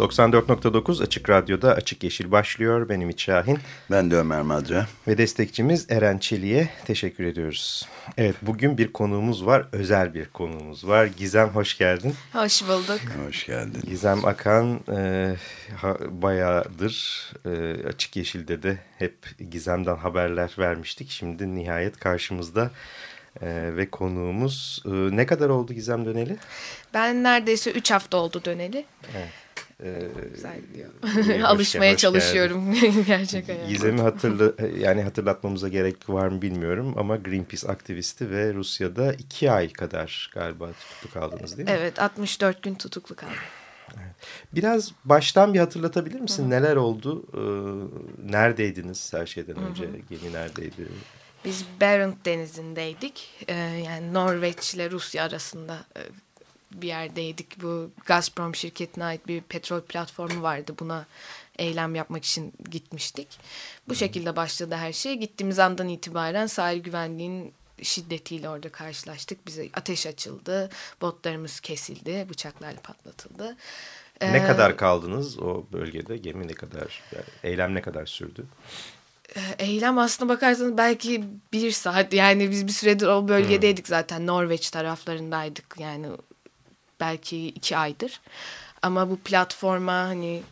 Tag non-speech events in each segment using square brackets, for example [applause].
94.9 Açık Radyo'da Açık Yeşil başlıyor. Ben Ümit Şahin. Ben de Ömer Madra. Ve destekçimiz Eren Çelik'e teşekkür ediyoruz. Evet bugün bir konuğumuz var. Özel bir konuğumuz var. Gizem hoş geldin. Hoş bulduk. Hoş geldin. Gizem Akan e, ha, bayağıdır e, Açık Yeşil'de de hep Gizem'den haberler vermiştik. Şimdi nihayet karşımızda. Ee, ve konuğumuz e, ne kadar oldu Gizem döneli? Ben neredeyse 3 hafta oldu döneli. Evet. Ee, Güzel gidiyor. [laughs] Alışmaya çalışıyorum [laughs] gerçek hayatta. Gizem'i hatırla, yani hatırlatmamıza gerek var mı bilmiyorum ama Greenpeace aktivisti ve Rusya'da iki ay kadar galiba tutuklu kaldınız değil mi? Evet 64 gün tutuklu kaldım. Biraz baştan bir hatırlatabilir misin? Hı. Neler oldu? Ee, neredeydiniz her şeyden önce? Hı hı. Gemi neredeydi? Biz Barents Denizi'ndeydik. Ee, yani Norveç ile Rusya arasında e, bir yerdeydik. Bu Gazprom şirketine ait bir petrol platformu vardı. Buna eylem yapmak için gitmiştik. Bu şekilde başladı her şey. Gittiğimiz andan itibaren sahil güvenliğin şiddetiyle orada karşılaştık. Bize ateş açıldı. Botlarımız kesildi. Bıçaklarla patlatıldı. Ne ee, kadar kaldınız o bölgede? Gemi ne kadar, yani eylem ne kadar sürdü? Ee, eylem aslında bakarsanız belki bir saat yani biz bir süredir o bölgedeydik zaten Norveç taraflarındaydık yani belki iki aydır. Ama bu platforma hani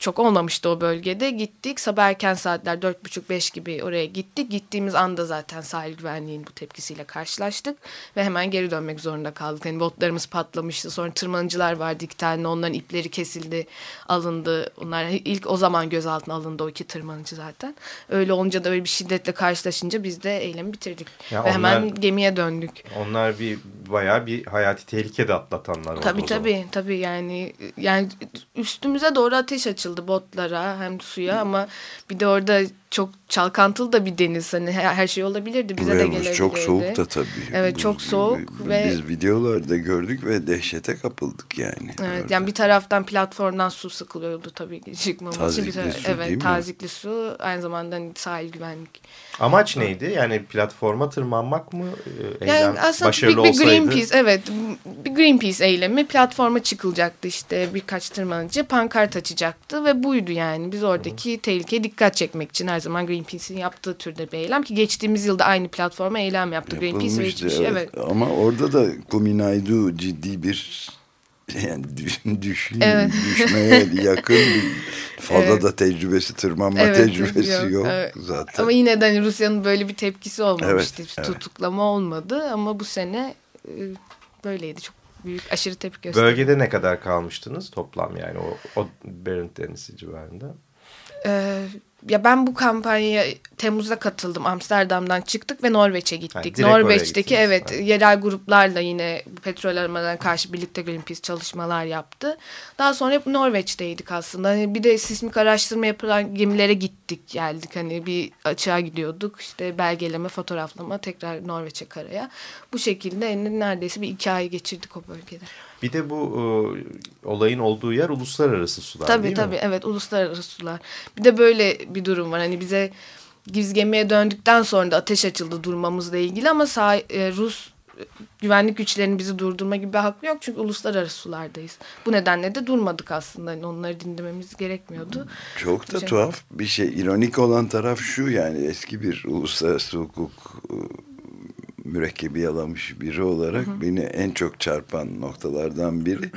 çok olmamıştı o bölgede. Gittik sabah erken saatler dört buçuk beş gibi oraya gittik. Gittiğimiz anda zaten sahil güvenliğinin bu tepkisiyle karşılaştık. Ve hemen geri dönmek zorunda kaldık. Yani botlarımız patlamıştı. Sonra tırmanıcılar vardı iki tane. Onların ipleri kesildi, alındı. Onlar ilk o zaman gözaltına alındı o iki tırmanıcı zaten. Öyle olunca da öyle bir şiddetle karşılaşınca biz de eylemi bitirdik. Ya Ve onlar, hemen gemiye döndük. Onlar bir bayağı bir hayati tehlike de atlatanlar oldu. Tabii tabii. Tabii yani, yani üstümüze doğru ateş açıldı açıldı botlara hem suya ama bir de orada çok çalkantılı da bir deniz. Hani her, her şey olabilirdi. Bize Buraya de gelebilirdi. Çok soğuk da tabii. Evet çok soğuk. Biz, ve... biz videolarda gördük ve dehşete kapıldık yani. Evet orada. yani bir taraftan platformdan su sıkılıyordu tabii çıkmamız tazikli için. Bir su evet, değil mi? tazikli su aynı zamanda hani sahil güvenlik. Amaç neydi? Yani platforma tırmanmak mı? Ee, eylem yani aslında başarılı bir, bir Greenpeace evet bir Greenpeace eylemi platforma çıkılacaktı işte birkaç tırmanıcı pankart açacaktı ve buydu yani. Biz oradaki Hı. tehlikeye dikkat çekmek için her her zaman Greenpeace'in yaptığı türde bir eylem ki geçtiğimiz yılda aynı platforma eylem yaptı Greenpeace ve hiçbir şey. Evet. Ama orada da Kuminaydu ciddi bir yani düş, evet. düşmeye [laughs] yakın bir fazla evet. da tecrübesi tırmanma evet, tecrübesi yok, yok evet. zaten. Ama yine de hani Rusya'nın böyle bir tepkisi olmamıştı. Evet, evet. Tutuklama olmadı ama bu sene e, böyleydi. Çok büyük aşırı tepki gösterdi. Bölgede ne kadar kalmıştınız toplam yani o, o Barents Denizi civarında? Ee, ya ben bu kampanyaya Temmuz'da katıldım. Amsterdam'dan çıktık ve Norveç'e gittik. Yani Norveç'teki evet yani. yerel gruplarla yine petrol aramalarına karşı birlikte Greenpeace çalışmalar yaptı. Daha sonra hep Norveç'teydik aslında. Hani bir de sismik araştırma yapılan gemilere gittik geldik. Hani bir açığa gidiyorduk. İşte belgeleme, fotoğraflama tekrar Norveç'e karaya. Bu şekilde neredeyse bir iki ay geçirdik o bölgede. Bir de bu e, olayın olduğu yer uluslararası sular tabii, değil tabii, mi? Tabii tabii evet uluslararası sular. Bir de böyle bir durum var. Hani bize biz gemiye döndükten sonra da ateş açıldı durmamızla ilgili ama sağ, e, Rus güvenlik güçlerinin bizi durdurma gibi bir hakkı yok. Çünkü uluslararası sulardayız. Bu nedenle de durmadık aslında. Yani onları dinlememiz gerekmiyordu. Çok da şey... tuhaf bir şey. İronik olan taraf şu yani eski bir uluslararası hukuk e, mürekkebi yalamış biri olarak hı hı. beni en çok çarpan noktalardan biri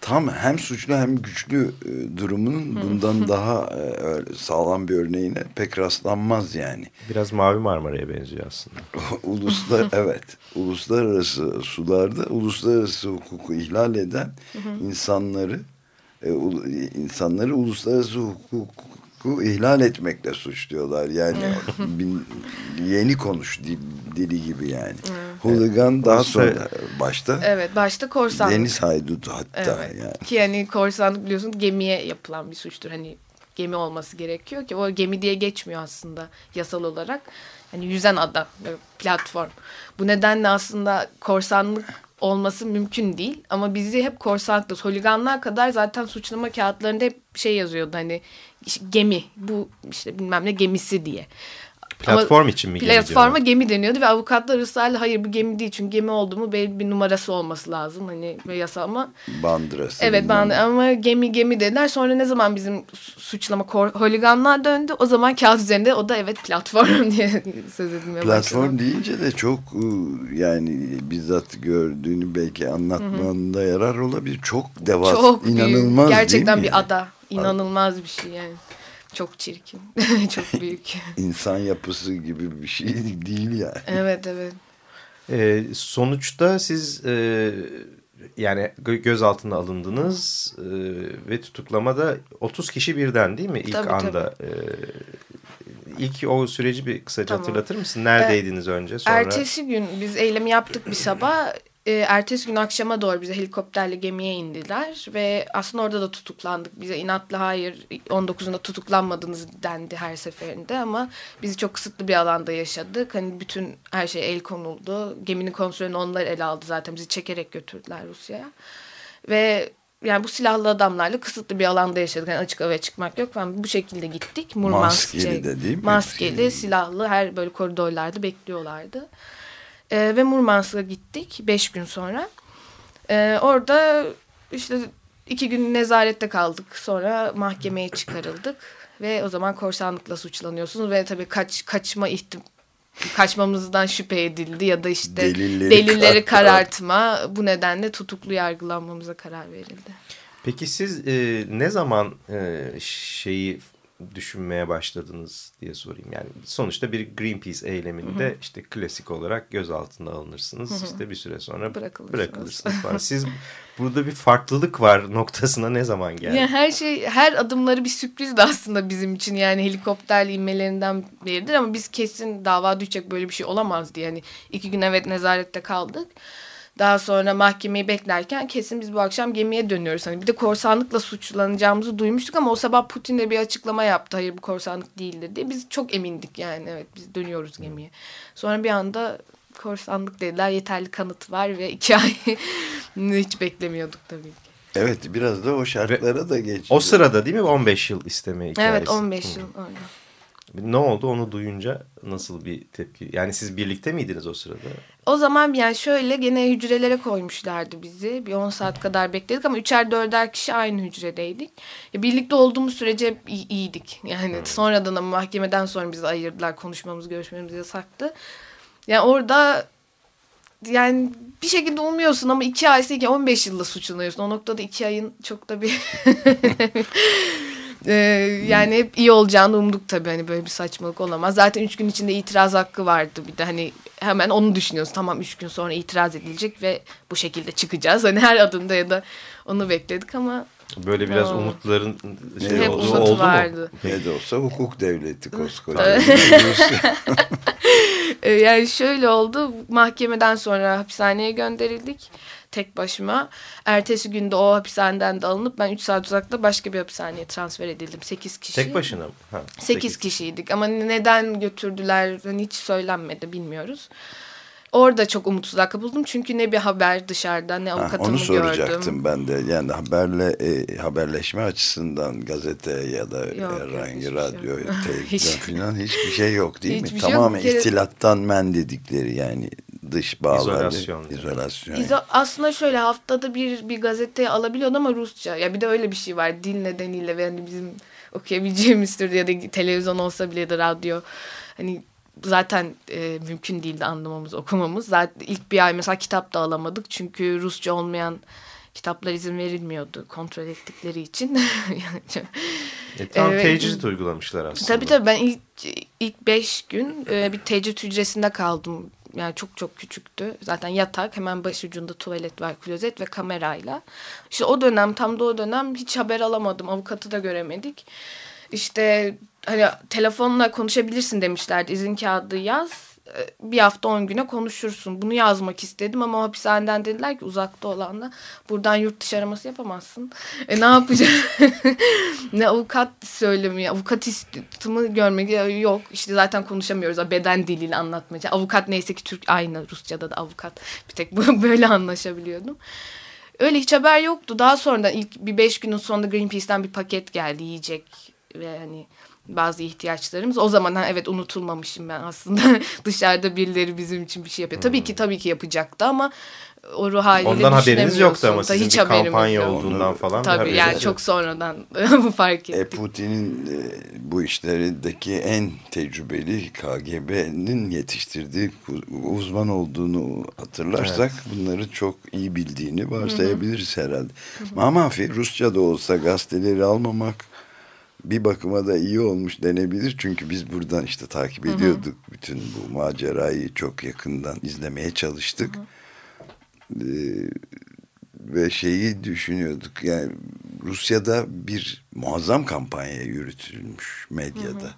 tam hem suçlu hem güçlü e, durumunun bundan [laughs] daha e, sağlam bir örneğine pek rastlanmaz yani. Biraz Mavi Marmara'ya benziyor aslında. [laughs] Uluslar [laughs] evet. Uluslararası sularda uluslararası hukuku ihlal eden insanları e, insanları uluslararası hukuk hukuku ihlal etmekle suçluyorlar. Yani bin, yeni konuş dil, dili gibi yani. Hooligan daha sonra başta. Evet başta korsanlık. Deniz haydutu hatta Evet. yani. Ki yani korsanlık biliyorsun gemiye yapılan bir suçtur. Hani gemi olması gerekiyor ki o gemi diye geçmiyor aslında yasal olarak. Hani yüzen ada, böyle platform. Bu nedenle aslında korsanlık olması mümkün değil. Ama bizi hep korsanlıkla, holiganlığa kadar zaten suçlama kağıtlarında hep şey yazıyordu hani işte gemi, bu işte bilmem ne gemisi diye. Platform Ama için mi gemi Platforma gemi deniyordu ve avukatlar ısrarla hayır bu gemi değil çünkü gemi oldu mu belli bir numarası olması lazım hani ve yasal ama Bandırası. Evet ben ama gemi gemi dediler. Sonra ne zaman bizim su- suçlama kor- holiganlığa döndü. O zaman kağıt üzerinde o da evet platform [laughs] diye söz edilmeye Platform başladı. deyince de çok e, yani bizzat gördüğünü belki anlatmanda yarar olabilir. Çok devasa, Çok inanılmaz büyük. Gerçekten bir yani? ada. İnanılmaz bir şey yani. Çok çirkin. [laughs] Çok büyük. [laughs] İnsan yapısı gibi bir şey değil yani. Evet evet. Ee, sonuçta siz e, yani gö- gözaltına alındınız e, ve tutuklamada 30 kişi birden değil mi ilk Tabii, anda? E, ilk o süreci bir kısaca Tamam. hatırlatır mısın? Neredeydiniz önce? Sonra Ertesi gün biz eylemi yaptık bir sabah. E, ertesi gün akşama doğru bize helikopterle gemiye indiler ve aslında orada da tutuklandık. Bize inatla hayır 19'unda tutuklanmadınız dendi her seferinde ama bizi çok kısıtlı bir alanda yaşadık. Hani bütün her şey el konuldu. Geminin kontrolünü onlar ele aldı zaten bizi çekerek götürdüler Rusya'ya. Ve yani bu silahlı adamlarla kısıtlı bir alanda yaşadık. Yani açık havaya çıkmak yok falan. Bu şekilde gittik. Murmansk Maskeli şey- de değil mi? Maskeli, Şey- silahlı her böyle koridorlarda bekliyorlardı. Ee, ve Murmansk'a gittik beş gün sonra. Ee, orada işte iki gün nezarette kaldık. Sonra mahkemeye çıkarıldık. Ve o zaman korsanlıkla suçlanıyorsunuz. Ve tabii kaç kaçma ihtim kaçmamızdan şüphe edildi ya da işte Delilleri delilleri, kar- karartma. Bu nedenle tutuklu yargılanmamıza karar verildi. Peki siz e, ne zaman e, şeyi düşünmeye başladınız diye sorayım. Yani sonuçta bir Greenpeace eyleminde işte klasik olarak gözaltına alınırsınız. İşte bir süre sonra Bırakılırsınız. bırakılırsınız falan. Siz burada bir farklılık var noktasına ne zaman [laughs] geldi? Yani her şey, her adımları bir sürprizdi aslında bizim için. Yani helikopterle inmelerinden beridir ama biz kesin dava düşecek böyle bir şey olamaz diye. Yani iki gün evet nezarette kaldık. Daha sonra mahkemeyi beklerken kesin biz bu akşam gemiye dönüyoruz. Hani bir de korsanlıkla suçlanacağımızı duymuştuk ama o sabah Putin de bir açıklama yaptı. Hayır bu korsanlık değildir diye. Biz çok emindik yani evet biz dönüyoruz gemiye. Sonra bir anda korsanlık dediler. Yeterli kanıt var ve iki [laughs] ay hiç beklemiyorduk tabii ki. Evet biraz da o şartlara da geçiyor. O sırada değil mi 15 yıl isteme hikayesi? Evet 15 Hı. yıl orada. Ne oldu onu duyunca nasıl bir tepki? Yani siz birlikte miydiniz o sırada? O zaman yani şöyle gene hücrelere koymuşlardı bizi. Bir 10 saat kadar bekledik ama üçer dörder kişi aynı hücredeydik. Ya birlikte olduğumuz sürece hep iyiydik. Yani sonradan ama mahkemeden sonra bizi ayırdılar. Konuşmamız, görüşmemiz yasaktı. Yani orada yani bir şekilde umuyorsun ama iki ay ki 15 yılda suçlanıyorsun. O noktada iki ayın çok da bir [laughs] [laughs] Ee, yani hep iyi olacağını umduk tabii hani böyle bir saçmalık olamaz. Zaten üç gün içinde itiraz hakkı vardı bir de hani hemen onu düşünüyoruz. Tamam üç gün sonra itiraz edilecek ve bu şekilde çıkacağız. Hani her adımda ya da onu bekledik ama Böyle biraz Aa. umutların şey Hep oldu, umut oldu mu? vardı. Ne de olsa hukuk devleti koskoca. [laughs] Ee, yani şöyle oldu. Mahkemeden sonra hapishaneye gönderildik. Tek başıma. Ertesi günde o hapishaneden de alınıp ben 3 saat uzakta başka bir hapishaneye transfer edildim. 8 kişi. Tek başına mı? Ha, 8 kişiydik ama neden götürdüler hani hiç söylenmedi bilmiyoruz. Orada çok umutsuzluğa kapıldım çünkü ne bir haber dışarıdan ne Ha, avukatımı onu soracaktım gördüm. ben de. Yani haberle e, haberleşme açısından gazete ya da Yok, yok, herhangi şey radyo, yok. televizyon [laughs] Hiç- falan hiçbir şey yok değil Hiçbir mi? şey yok. Tamamen ihtilattan men dedikleri yani dış bağlar. İzolasyon yani. İzolasyon. İzo- aslında şöyle haftada bir bir gazeteye alabiliyordu ama Rusça. Ya bir de öyle bir şey var dil nedeniyle ve hani bizim okuyabileceğimiz türde ya da televizyon olsa bile da radyo hani zaten e, mümkün değildi anlamamız okumamız. Zaten ilk bir ay mesela kitap da alamadık çünkü Rusça olmayan kitaplar izin verilmiyordu kontrol ettikleri için. [laughs] E, tam Evet. tecrit uygulamışlar aslında. Tabii tabii ben ilk ilk beş gün e, bir tecrit hücresinde kaldım. Yani çok çok küçüktü. Zaten yatak hemen başucunda tuvalet var, klozet ve kamerayla. İşte o dönem tam da o dönem hiç haber alamadım. Avukatı da göremedik. işte hani telefonla konuşabilirsin demişlerdi. İzin kağıdı yaz e, bir hafta on güne konuşursun. Bunu yazmak istedim ama hapishaneden dediler ki uzakta olanla buradan yurt dışı araması yapamazsın. E ne yapacağım? [laughs] ne avukat söylemiyor. Avukat istimi görmek yok. İşte zaten konuşamıyoruz. Beden diliyle anlatmaya. Avukat neyse ki Türk aynı Rusça'da da avukat. Bir tek [laughs] böyle anlaşabiliyordum. Öyle hiç haber yoktu. Daha sonra ilk bir beş günün sonunda Greenpeace'ten bir paket geldi yiyecek ve hani bazı ihtiyaçlarımız. O zaman ha, evet unutulmamışım ben aslında. [laughs] Dışarıda birileri bizim için bir şey yapıyor. Tabii ki tabii ki yapacaktı ama o ruh haliyle Ondan haberiniz yoktu ama sizin hiç bir kampanya yok. olduğundan falan. Tabii yani yok. çok sonradan [laughs] fark e, ettik. E, Putin'in e, bu işlerindeki en tecrübeli KGB'nin yetiştirdiği uzman olduğunu hatırlarsak evet. bunları çok iyi bildiğini varsayabiliriz Hı -hı. herhalde. Hı -hı. Mamafi Rusça da olsa gazeteleri almamak bir bakıma da iyi olmuş denebilir. Çünkü biz buradan işte takip ediyorduk. Hı hı. Bütün bu macerayı çok yakından izlemeye çalıştık. Hı hı. Ee, ve şeyi düşünüyorduk. Yani Rusya'da bir muazzam kampanya yürütülmüş medyada. Hı hı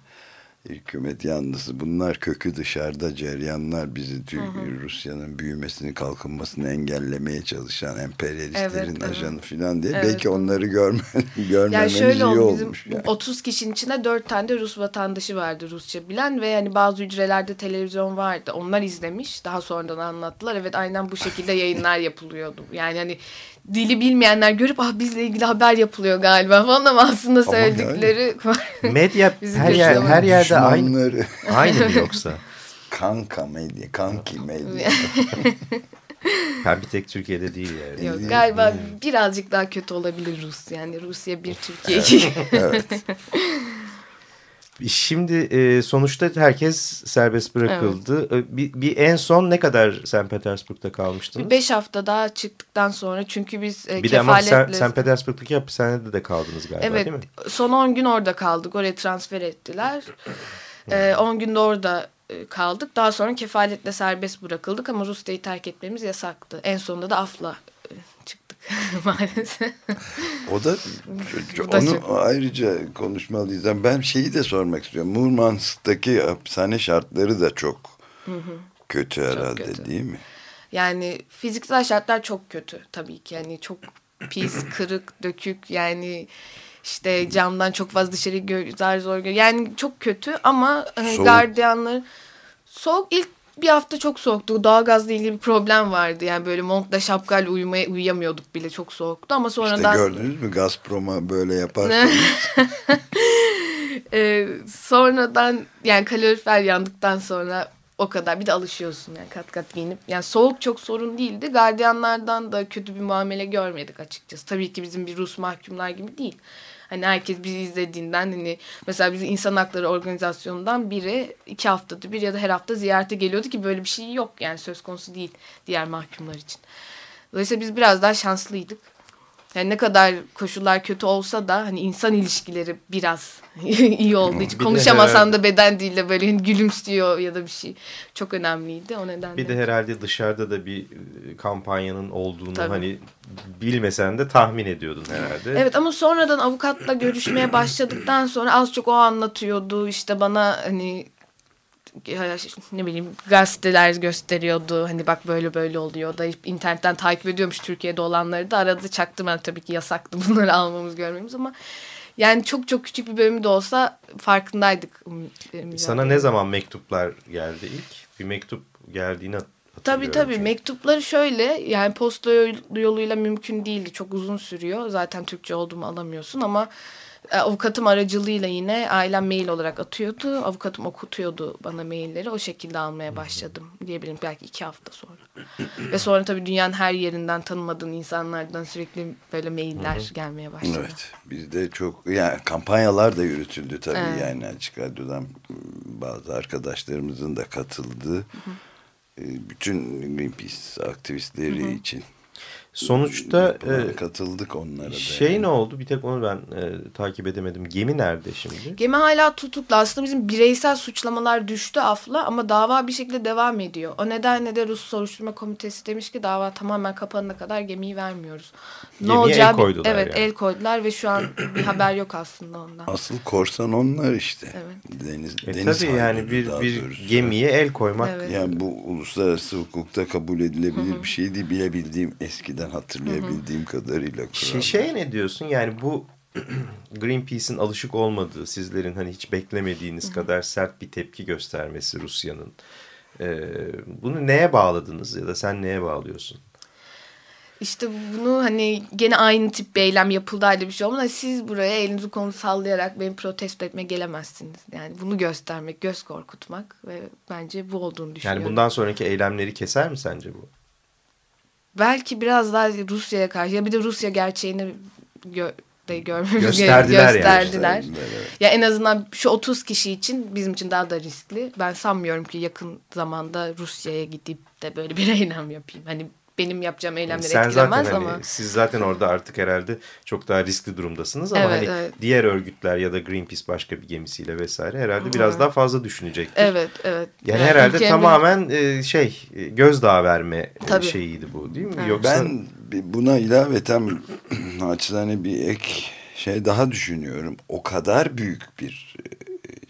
hükümet yanlısı bunlar kökü dışarıda ceryanlar bizi Rusya'nın büyümesini kalkınmasını engellemeye çalışan emperyalistlerin evet, ajanı evet. falan diye evet. belki onları görme, [laughs] görmemeniz yani şöyle iyi oldu, olmuş. Bizim yani. 30 kişinin içinde 4 tane de Rus vatandaşı vardı Rusça bilen ve yani bazı hücrelerde televizyon vardı. Onlar izlemiş daha sonradan anlattılar. Evet aynen bu şekilde yayınlar yapılıyordu. Yani hani dili bilmeyenler görüp ah bizle ilgili haber yapılıyor galiba. Falan ama aslında söyledikleri yani. [laughs] medya her yer her yerde aynı. Aynı mı yoksa? [laughs] Kanka medya kanki medya. [laughs] Ha bir tek Türkiye'de değil yani. Yok galiba birazcık daha kötü olabilir Rus yani Rusya bir Türkiye evet. Şimdi e, sonuçta herkes serbest bırakıldı. Evet. Bir, bir en son ne kadar St. Petersburg'da kalmıştınız? Beş hafta daha çıktıktan sonra çünkü biz e, bir kefaletle... de ama St. Petersburg'daki hapishanede de kaldınız galiba evet, değil mi? Son on gün orada kaldık. Oraya transfer ettiler. [clears throat] e, on gün de orada e, kaldık. Daha sonra kefaletle serbest bırakıldık ama Rusya'yı terk etmemiz yasaktı. En sonunda da afla [laughs] maalesef. O da, [laughs] o da onu çok... ayrıca konuşmalıyız. Ben şeyi de sormak istiyorum. Murmansk'taki hapishane şartları da çok hı hı. kötü herhalde çok kötü. değil mi? Yani fiziksel şartlar çok kötü tabii ki. Yani çok pis, [clears throat] kırık, dökük yani işte camdan çok fazla dışarı zar zor gör. Yani çok kötü ama hani soğuk. gardiyanlar soğuk ilk bir hafta çok soğuktu. Doğalgazla ilgili bir problem vardı. Yani böyle montla şapkayla uyumaya, uyuyamıyorduk bile çok soğuktu ama sonradan... İşte gördünüz mü Gazprom'a böyle yaparsanız. [laughs] ee, sonradan yani kalorifer yandıktan sonra o kadar bir de alışıyorsun yani kat kat giyinip. Yani soğuk çok sorun değildi. Gardiyanlardan da kötü bir muamele görmedik açıkçası. Tabii ki bizim bir Rus mahkumlar gibi değil. Hani herkes bizi izlediğinden hani mesela bizim insan hakları organizasyonundan biri iki haftada bir ya da her hafta ziyarete geliyordu ki böyle bir şey yok yani söz konusu değil diğer mahkumlar için. Dolayısıyla biz biraz daha şanslıydık. Yani ne kadar koşullar kötü olsa da hani insan ilişkileri biraz [laughs] iyi oldu. Hiç konuşamasan da beden diliyle böyle hani gülümsüyor ya da bir şey. Çok önemliydi o nedenle. Bir de herhalde dışarıda da bir kampanyanın olduğunu Tabii. hani bilmesen de tahmin ediyordun herhalde. Evet ama sonradan avukatla görüşmeye başladıktan sonra az çok o anlatıyordu. İşte bana hani ne bileyim gazeteler gösteriyordu. Hani bak böyle böyle oluyor da internetten takip ediyormuş Türkiye'de olanları da arada çaktım. tabii ki yasaktı [laughs] bunları almamız görmemiz ama yani çok çok küçük bir bölümü de olsa farkındaydık. Sana ne zaman mektuplar geldi ilk? Bir mektup geldiğini Tabii tabii çünkü. mektupları şöyle yani posta yoluyla mümkün değildi. Çok uzun sürüyor. Zaten Türkçe olduğumu alamıyorsun ama avukatım aracılığıyla yine ailem mail olarak atıyordu. Avukatım okutuyordu bana mailleri. O şekilde almaya başladım diyebilirim belki iki hafta sonra. [clears throat] Ve sonra tabii dünyanın her yerinden tanımadığın insanlardan sürekli böyle mailler gelmeye başladı. Evet bizde çok yani kampanyalar da yürütüldü tabii evet. yani açık radyodan bazı arkadaşlarımızın da katıldığı. Hı hı. E, bütün Greenpeace aktivistleri hı hı. için Sonuçta e, katıldık onlara da. Şey yani. ne oldu? Bir tek onu ben e, takip edemedim. Gemi nerede şimdi? Gemi hala tutuklu. Aslında bizim bireysel suçlamalar düştü afla ama dava bir şekilde devam ediyor. O nedenle de Rus Soruşturma Komitesi demiş ki dava tamamen kapanana kadar gemiyi vermiyoruz. Ne Gemiye olacağı el koydular Evet yani. el koydular ve şu an bir haber yok aslında ondan. Asıl korsan onlar işte. Evet. Deniz, e, deniz tabii yani bir, bir gemiye el koymak. Evet. Yani bu uluslararası hukukta kabul edilebilir Hı -hı. bir şey değil. Bilebildiğim eskiden hatırlayabildiğim Hı -hı. kadarıyla. Şey, şey ne diyorsun yani bu [clears throat] Greenpeace'in alışık olmadığı sizlerin hani hiç beklemediğiniz Hı -hı. kadar sert bir tepki göstermesi Rusya'nın. Ee, bunu neye bağladınız ya da sen neye bağlıyorsun? İşte bunu hani gene aynı tip bir eylem yapıldı halde bir şey olmadı. Siz buraya elinizi konu sallayarak beni protesto etmeye gelemezsiniz. Yani bunu göstermek, göz korkutmak ve bence bu olduğunu düşünüyorum. Yani bundan sonraki eylemleri keser mi sence bu? Belki biraz daha Rusya'ya karşı ya bir de Rusya gerçeğini gö de görmemiz gösterdiler. gösterdiler. Yani. Ya en azından şu 30 kişi için bizim için daha da riskli. Ben sanmıyorum ki yakın zamanda Rusya'ya gidip de böyle bir [laughs] eylem yapayım. Hani benim yapacağım eylemleri Sen etkilemez zaten ama. Hani, siz zaten orada artık herhalde çok daha riskli durumdasınız ama evet, hani evet. diğer örgütler ya da Greenpeace başka bir gemisiyle vesaire herhalde hmm. biraz daha fazla düşünecektir. Evet, evet. Yani, yani herhalde ülkemin... tamamen e, şey gözdağı verme Tabii. şeyiydi bu değil mi? Evet. Yoksa ben buna ilaveten [clears throat] naçizane bir ek şey daha düşünüyorum. O kadar büyük bir e,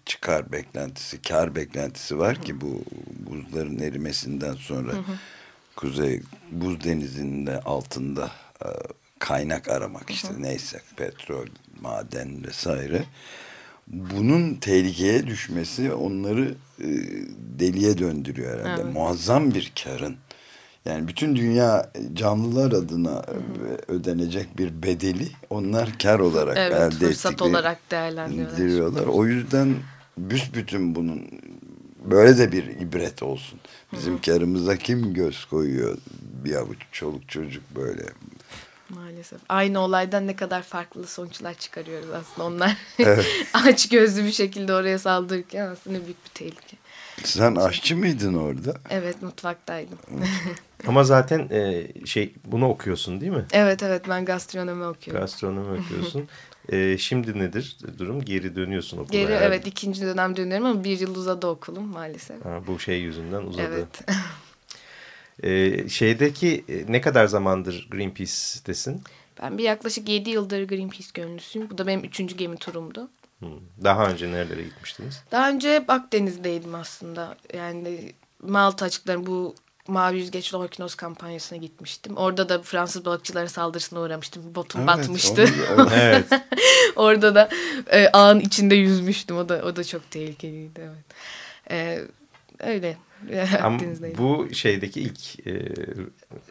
çıkar beklentisi, kar beklentisi var ki bu buzların erimesinden sonra. Hı hı Kuzey Buz Denizi'nin altında e, kaynak aramak işte hı hı. neyse petrol, maden vesaire. Bunun tehlikeye düşmesi onları e, deliye döndürüyor herhalde. Evet. Muazzam bir karın. Yani bütün dünya canlılar adına hı hı. ödenecek bir bedeli onlar kar olarak evet, elde fırsat olarak değerlendiriyorlar. O yüzden büsbütün bunun böyle de bir ibret olsun. Bizim karımıza kim göz koyuyor bir avuç çoluk çocuk böyle. Maalesef. Aynı olaydan ne kadar farklı sonuçlar çıkarıyoruz aslında onlar. Evet. [laughs] aç gözlü bir şekilde oraya saldırırken aslında büyük bir tehlike. Sen aşçı mıydın orada? Evet mutfaktaydım. [laughs] Ama zaten e, şey bunu okuyorsun değil mi? Evet evet ben gastronomi okuyorum. Gastronomi okuyorsun. [laughs] e, şimdi nedir durum? Geri dönüyorsun okula. Geri herhalde. evet ikinci dönem dönüyorum ama bir yıl uzadı okulum maalesef. Ha, bu şey yüzünden uzadı. Evet. [laughs] e, şeydeki ne kadar zamandır Greenpeace'tesin? Ben bir yaklaşık yedi yıldır Greenpeace gönüllüsüyüm. Bu da benim üçüncü gemi turumdu. Daha önce nerelere gitmiştiniz? Daha önce Akdeniz'deydim aslında. Yani Malta açıklarım bu Mavi Yüzgeç Lorkinos kampanyasına gitmiştim. Orada da Fransız balıkçıların saldırısına uğramıştım. Botum evet, batmıştı. Onu, [laughs] evet. Orada da e, ağın içinde yüzmüştüm. O da o da çok tehlikeliydi. Evet. E, öyle. [laughs] Ama bu şeydeki ilk e,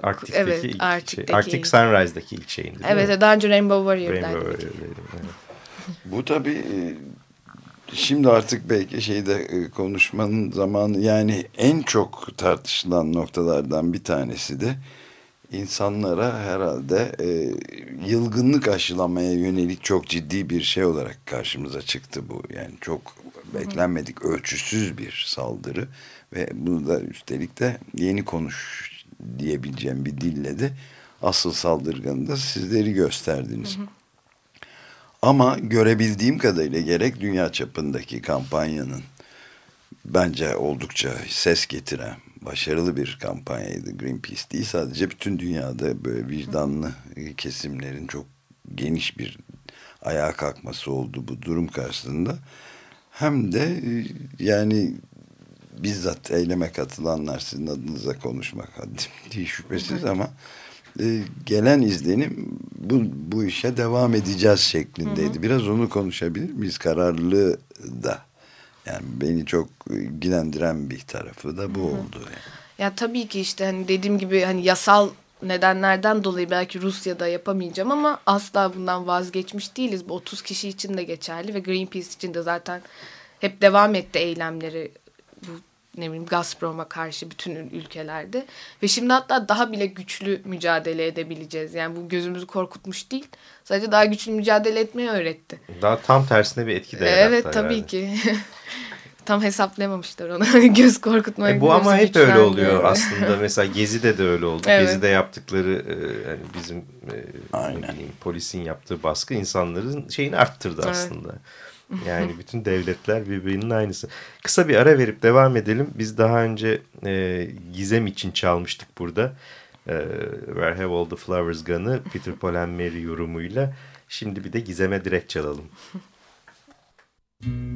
Arktik'teki evet, ilk Arktik'teki şey, Arctic Sunrise'daki ilk şeyindi Evet, mi? daha önce Rainbow Warrior'daydım. Rainbow Warrior'daydım, evet. Bu tabii e, şimdi artık belki şeyde e, konuşmanın zamanı yani en çok tartışılan noktalardan bir tanesi de insanlara herhalde e, yılgınlık aşılamaya yönelik çok ciddi bir şey olarak karşımıza çıktı bu. Yani çok beklenmedik ölçüsüz bir saldırı ve bunu da üstelik de yeni konuş diyebileceğim bir dille de asıl saldırganı da sizleri gösterdiniz. Hı. Ama görebildiğim kadarıyla gerek dünya çapındaki kampanyanın bence oldukça ses getiren başarılı bir kampanyaydı Greenpeace değil sadece bütün dünyada böyle vicdanlı kesimlerin çok geniş bir ayağa kalkması oldu bu durum karşısında. Hem de e, yani bizzat eyleme katılanlar sizin adınıza konuşmak haddim [laughs] değil şüphesiz ama e, gelen izlenim bu, bu işe devam edeceğiz şeklindeydi. Hı hı. Biraz onu konuşabilir miyiz? Kararlılığı da. Yani beni çok ilgilendiren bir tarafı da bu hı hı. oldu. Yani. Ya tabii ki işte hani dediğim gibi hani yasal nedenlerden dolayı belki Rusya'da yapamayacağım ama asla bundan vazgeçmiş değiliz. Bu 30 kişi için de geçerli ve Greenpeace için de zaten hep devam etti eylemleri ne bileyim Gazprom'a karşı bütün ülkelerde ve şimdi hatta daha bile güçlü mücadele edebileceğiz. Yani bu gözümüzü korkutmuş değil. Sadece daha güçlü mücadele etmeyi öğretti. Daha tam tersine bir etki de yarattı. Evet tabii yani. ki. [laughs] tam hesaplayamamışlar onu. [laughs] Göz korkutma. E, bu ama hep öyle oluyor [laughs] aslında. Mesela Gezi'de de öyle oldu. Evet. Gezi'de yaptıkları e, yani bizim e, Aynen. ne bileyim, polisin yaptığı baskı insanların şeyini arttırdı Evet. aslında. Yani bütün devletler birbirinin aynısı. Kısa bir ara verip devam edelim. Biz daha önce e, Gizem için çalmıştık burada. E, Where Have All The Flowers Gone'ı Peter Paul and Mary yorumuyla. Şimdi bir de Gizem'e direkt çalalım. Where [laughs]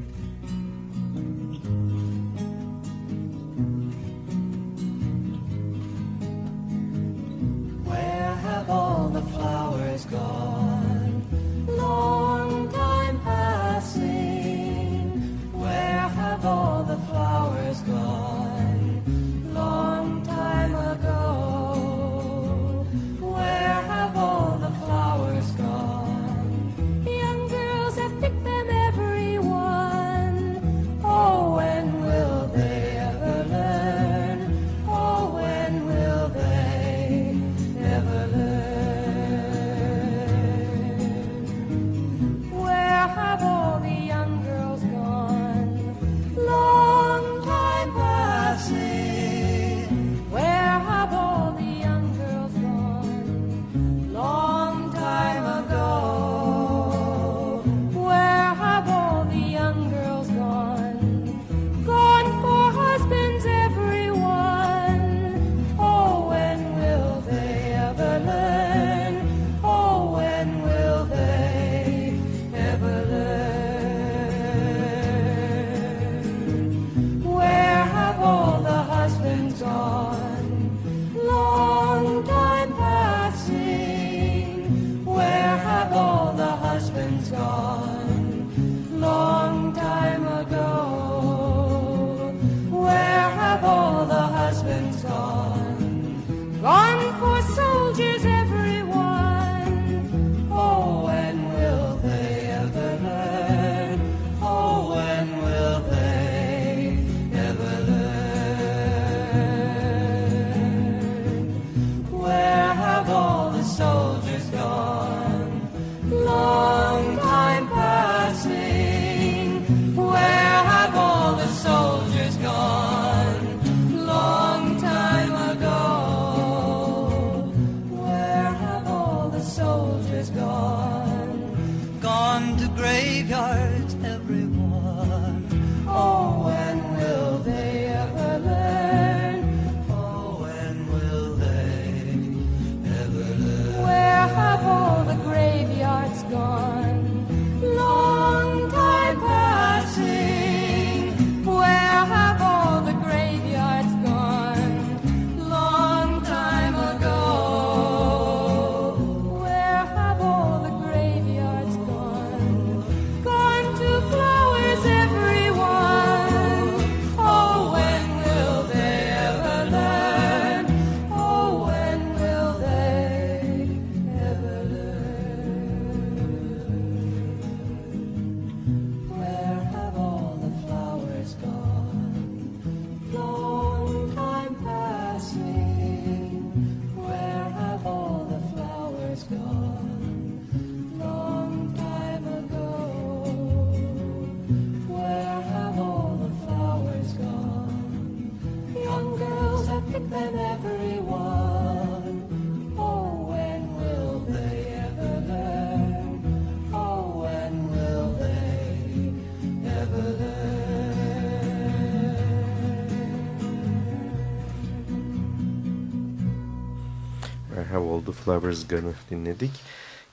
Where Have All The Flowers Gone'ı dinledik.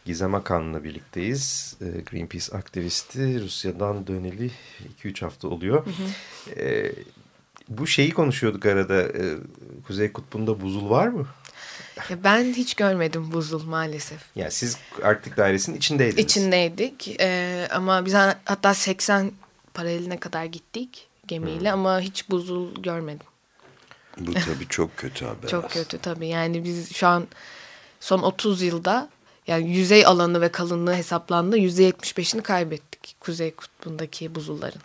Gizem Akan'la birlikteyiz. Ee, Greenpeace aktivisti. Rusya'dan döneli 2-3 hafta oluyor. Ee, bu şeyi konuşuyorduk arada. Ee, Kuzey Kutbu'nda buzul var mı? Ya ben hiç görmedim buzul maalesef. Yani siz Arktik Dairesi'nin içindeydiniz. İçindeydik Ee, ama biz hatta 80 paraleline kadar gittik gemiyle ama hiç buzul görmedim. Bu tabii çok kötü haber. Çok aslında. kötü tabii. Yani biz şu an son 30 yılda yani yüzey alanı ve kalınlığı hesaplandı. %75'ini kaybettik Kuzey Kutbu'ndaki buzulların.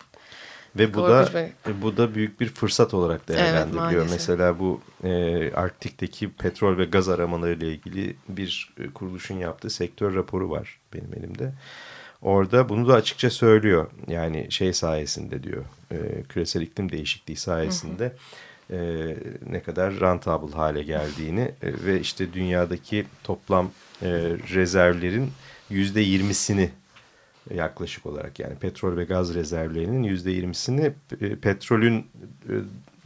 Ve bu Korkunç da e, bu da büyük bir fırsat olarak değerlendiriliyor. maalesef. Mesela bu e, Arktik'teki petrol ve gaz aramaları ile ilgili bir e, kuruluşun yaptığı sektör raporu var benim elimde. orada bunu da açıkça söylüyor. Yani şey sayesinde diyor e, küresel iklim değişikliği sayesinde e, ne kadar rentable hale geldiğini e, ve işte dünyadaki toplam e, rezervlerin yüzde yirmisini yaklaşık olarak yani petrol ve gaz rezervlerinin yüzde yirmisini e, petrolün e,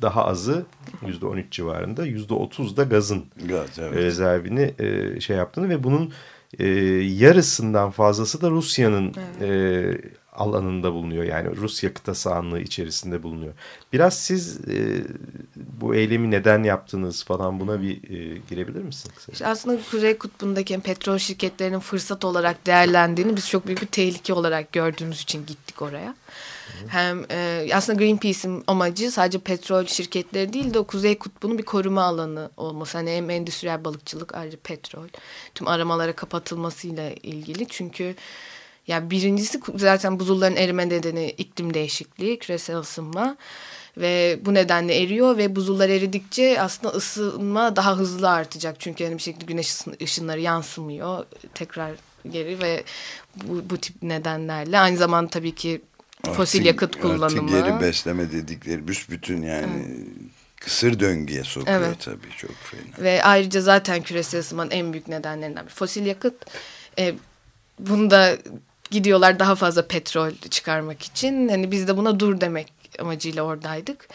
daha azı yüzde on üç civarında yüzde otuz da gazın Gaz, evet. rezervini e, şey yaptığını ve bunun e, yarısından fazlası da Rusya'nın e, alanında bulunuyor. Yani Rusya kıta sahanlığı içerisinde bulunuyor. Biraz siz e, bu eylemi neden yaptınız falan buna bir e, girebilir misiniz? İşte aslında Kuzey Kutbu'ndaki petrol şirketlerinin fırsat olarak değerlendiğini biz çok büyük bir tehlike olarak gördüğümüz için gittik oraya. Hem e, aslında Greenpeace'in amacı sadece petrol şirketleri değil de o Kuzey Kutbu'nun bir koruma alanı olması. Hani hem endüstriyel balıkçılık ayrıca petrol tüm aramalara kapatılmasıyla ilgili. Çünkü ya birincisi zaten buzulların erime nedeni iklim değişikliği, küresel ısınma ve bu nedenle eriyor ve buzullar eridikçe aslında ısınma daha hızlı artacak. Çünkü yani bir şekilde güneş ışınları yansımıyor tekrar geri ve bu, bu tip nedenlerle aynı zamanda tabii ki fosil Artı- yakıt kullanımı. geri besleme dedikleri büsbütün yani kısır döngüye sokuyor Evet. tabii çok fena. Ve ayrıca zaten küresel ısınmanın en büyük nedenlerinden biri. Fosil yakıt. E, bunda gidiyorlar daha fazla petrol çıkarmak için. Hani biz de buna dur demek amacıyla oradaydık.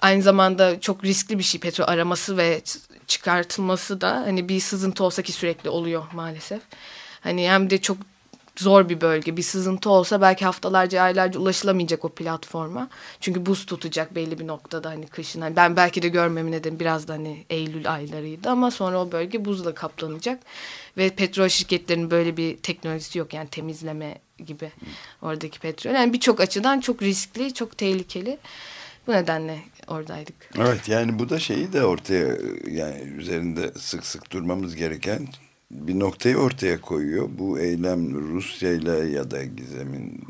Aynı zamanda çok riskli bir şey petrol araması ve çıkartılması da hani bir sızıntı olsa ki sürekli oluyor maalesef. Hani hem de çok zor bir bölge. Bir sızıntı olsa belki haftalarca, aylarca ulaşılamayacak o platforma. Çünkü buz tutacak belli bir noktada hani kışın. Hani ben belki de görmemin nedeni biraz da hani Eylül aylarıydı ama sonra o bölge buzla kaplanacak. Ve petrol şirketlerinin böyle bir teknolojisi yok yani temizleme gibi oradaki petrol. Yani birçok açıdan çok riskli, çok tehlikeli. Bu nedenle oradaydık. Evet yani bu da şeyi de ortaya yani üzerinde sık sık durmamız gereken bir noktayı ortaya koyuyor. Bu eylem Rusya ile ya da Gizem'in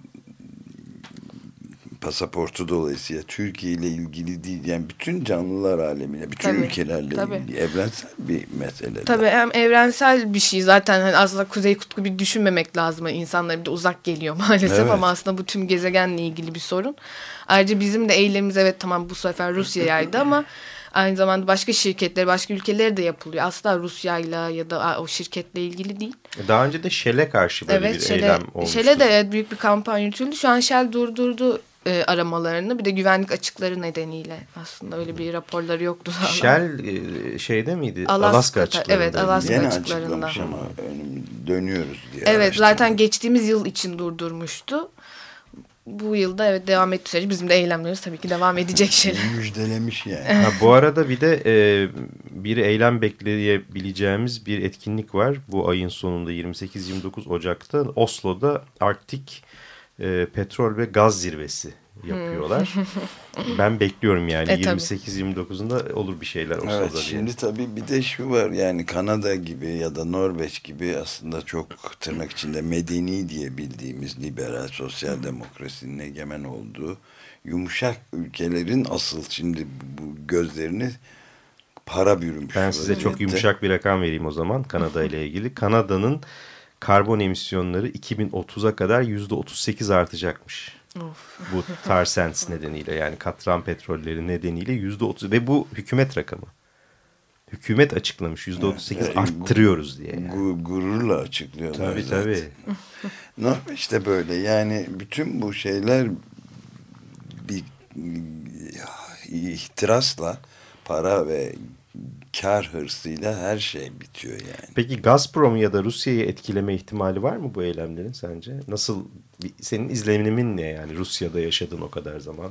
pasaportu dolayısıyla Türkiye ile ilgili değil. Yani bütün canlılar alemiyle, bütün Tabii, ülkelerle tabii. ilgili evrensel bir mesele. Tabii hem evrensel bir şey zaten hani aslında Kuzey Kutbu bir düşünmemek lazım. Yani İnsanlara bir de uzak geliyor [laughs] maalesef Evet. ama aslında bu tüm gezegenle ilgili bir sorun. Ayrıca bizim de eylemimiz evet tamam bu sefer Rusya'yaydı ama aynı zamanda başka şirketler, başka ülkelere de yapılıyor. Asla Rusya'yla ya da o şirketle ilgili değil. Daha önce de Shell'e karşı böyle evet bir Shell'e, eylem olmuştu. Shell'e de evet, büyük bir kampanya yürütüldü. Şu an Shell durdurdu e, aramalarını. Bir de güvenlik açıkları nedeniyle aslında öyle bir raporları yoktu. Shell e, şeyde miydi? Alaska- Alaska açıklarında. evet, Alaska Yeni açıklarında. ama dönüyoruz diye. Evet zaten geçtiğimiz yıl için durdurmuştu. Bu yılda evet devam etti süreci. Bizim de eylemlerimiz tabii ki devam edecek [laughs] şeyler. Müjdelemiş yani. [laughs] Ha, bu arada bir de e, bir eylem bekleyebileceğimiz bir etkinlik var. Bu ayın sonunda 28-29 Ocak'ta Oslo'da Arktik e, Petrol ve Gaz Zirvesi yapıyorlar. [laughs] ben bekliyorum yani E, tabii. 28-29'unda olur bir şeyler Oslo'da Evet diye. şimdi tabii bir de şu var yani Kanada gibi ya da Norveç gibi aslında çok tırnak içinde medeni diye bildiğimiz liberal sosyal demokrasinin egemen olduğu yumuşak ülkelerin asıl şimdi bu gözlerini para bürümüş. Ben size çok yumuşak bir rakam vereyim o zaman Kanada ile ilgili. Kanada'nın karbon emisyonları 2030'a kadar %38 artacakmış. Bu tar sands nedeniyle yani katran petrolleri nedeniyle %30 ve bu hükümet rakamı. Hükümet açıklamış %38 Evet. arttırıyoruz diye. Yani. Gu- gururla açıklıyorlar. Tabii zaten. tabii. Norveç de böyle yani bütün bu şeyler bir ihtirasla para ve kar hırsıyla her şey bitiyor yani. Peki Gazprom ya da Rusya'yı etkileme ihtimali var mı bu eylemlerin sence? Nasıl bir- senin izlenimin ne yani Rusya'da yaşadın o kadar zaman?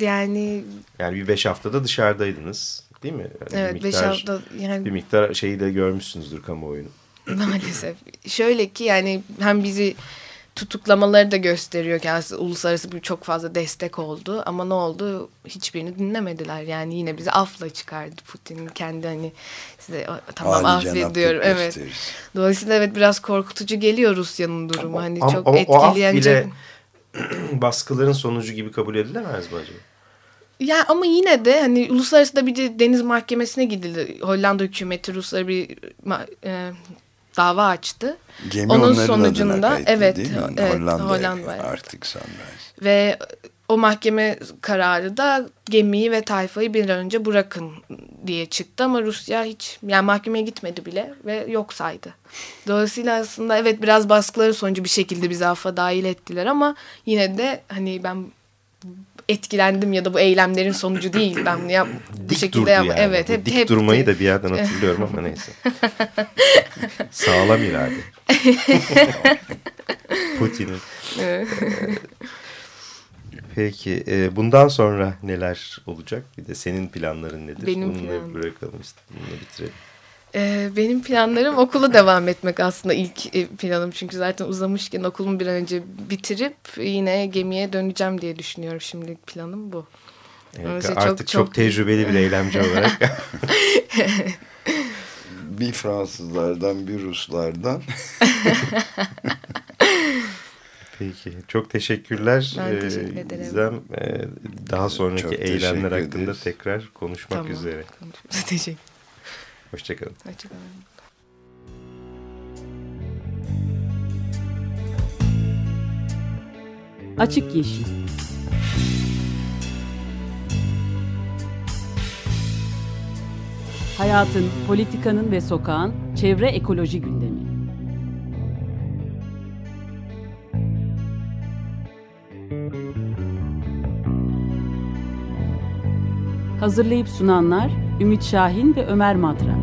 Yani Yani bir beş haftada dışarıdaydınız değil mi? Yani evet bir 5 miktar- hafta yani Bir miktar şeyi de görmüşsünüzdür kamuoyunu. maalesef. Şöyle ki yani hem bizi tutuklamaları da gösteriyor ki aslında uluslararası bir çok fazla destek oldu. Ama ne oldu? Hiçbirini dinlemediler. Yani yine bizi afla çıkardı Putin. Kendi hani size "O, tamam affediyorum evet. dolayısıyla evet biraz korkutucu geliyor Rusya'nın durumu. Hani Ama çok o, etkileyen bile [clears throat] baskıların sonucu gibi kabul edilemez mi acaba? Ya ama yine de hani uluslararası da bir de deniz mahkemesine gidildi. Hollanda hükümeti Ruslara bir e, dava açtı. Gemi Onun sonucunda kayıtlı evet, evet Hollanda'ya. artık Sunrise. Ve o mahkeme kararı da gemiyi ve tayfayı bir an önce bırakın diye çıktı ama Rusya hiç yani mahkemeye gitmedi bile ve yok saydı. Dolayısıyla aslında evet biraz baskıları sonucu bir şekilde bizi affa dahil ettiler ama yine de hani ben etkilendim ya da bu eylemlerin sonucu değil. Ben ya, bu Dik şekilde durdu yani. evet hep Dik hep durmayı da bir yerden hatırlıyorum ama neyse. [laughs] Sağlam irade. [laughs] Putin'in. Evet. [laughs] Peki e, bundan sonra neler olacak? Bir de senin planların nedir? Benim Bununla planım. bırakalım işte. Bununla bitirelim. Ee, benim planlarım okula devam etmek aslında ilk e, planım. Çünkü zaten uzamışken okulumu bir an önce bitirip yine gemiye döneceğim diye düşünüyorum. Şimdilik planım bu. Evet, artık çok, tecrübeli bir eylemci olarak. [laughs] Bir Fransızlardan bir Ruslardan. [laughs] Peki. Çok teşekkürler. Ben Ee, teşekkür ederim. Gizem, e, daha sonraki Çok eylemler hakkında ederiz. tekrar konuşmak Tamam. üzere. [laughs] Teşekkür Hoşçakalın. Hoşçakalın. Açık Yeşil Hayatın, politikanın ve sokağın çevre ekoloji gündemi. Hazırlayıp sunanlar Ümit Şahin ve Ömer Madra.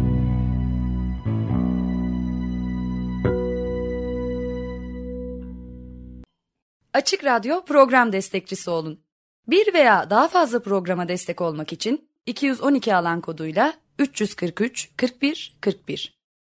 Açık Radyo program destekçisi olun. Bir veya daha fazla programa destek olmak için 212 alan koduyla 343 41 41